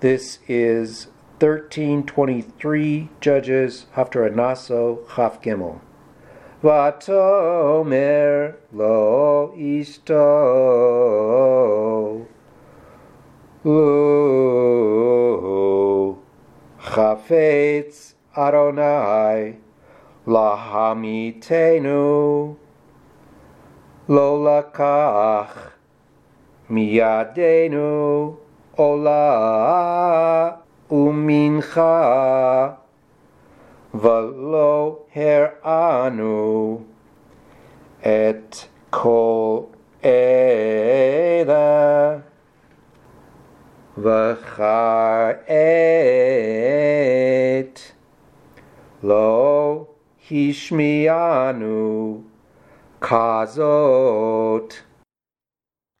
This is 1323 Judges Haftarah Naso Chaf Gimel. Vatomer lo isto lo chafetz Adonai lahamitenu lo lakach miyadenu ola umincha velo heranu et kol eda v'chaet lo hishmianu kazot